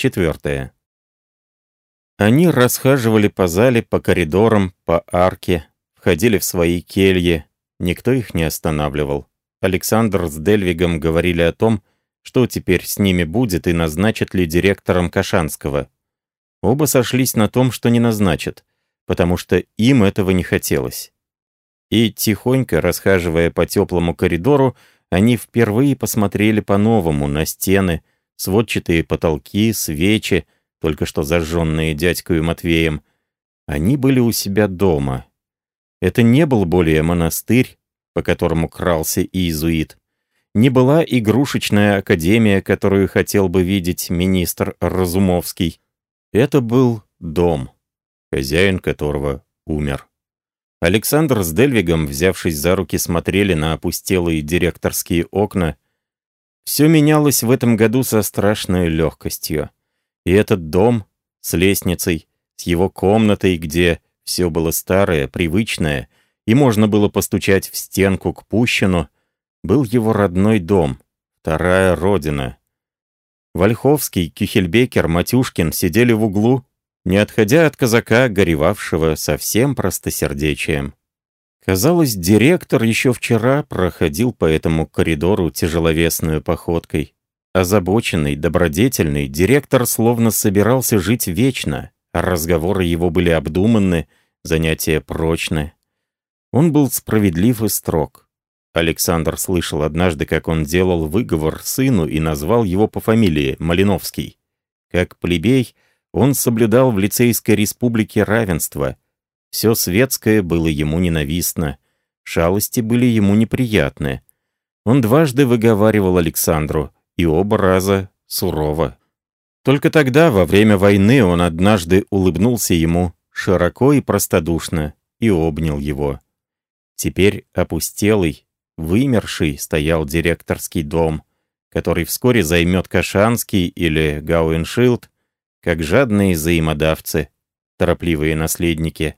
Четвертое. Они расхаживали по зале, по коридорам, по арке, входили в свои кельи. Никто их не останавливал. Александр с Дельвигом говорили о том, что теперь с ними будет и назначат ли директором Кашанского. Оба сошлись на том, что не назначат, потому что им этого не хотелось. И тихонько, расхаживая по теплому коридору, они впервые посмотрели по-новому на стены, сводчатые потолки, свечи, только что зажженные дядькою Матвеем. Они были у себя дома. Это не был более монастырь, по которому крался иезуит. Не была игрушечная академия, которую хотел бы видеть министр Разумовский. Это был дом, хозяин которого умер. Александр с Дельвигом, взявшись за руки, смотрели на опустелые директорские окна. Все менялось в этом году со страшной легкостью. И этот дом с лестницей, с его комнатой, где все было старое, привычное, и можно было постучать в стенку к Пущину, был его родной дом, вторая родина. Вольховский, Кюхельбекер, Матюшкин сидели в углу не отходя от казака, горевавшего совсем простосердечием. Казалось, директор еще вчера проходил по этому коридору тяжеловесную походкой. Озабоченный, добродетельный, директор словно собирался жить вечно, разговоры его были обдуманны, занятия прочны. Он был справедлив и строг. Александр слышал однажды, как он делал выговор сыну и назвал его по фамилии Малиновский. Как плебей — он соблюдал в лицейской республике равенство. Все светское было ему ненавистно. Шалости были ему неприятны. Он дважды выговаривал Александру, и оба раза сурово. Только тогда, во время войны, он однажды улыбнулся ему широко и простодушно и обнял его. Теперь опустелый, вымерший стоял директорский дом, который вскоре займет Кашанский или Гауэншилд, как жадные взаимодавцы, торопливые наследники.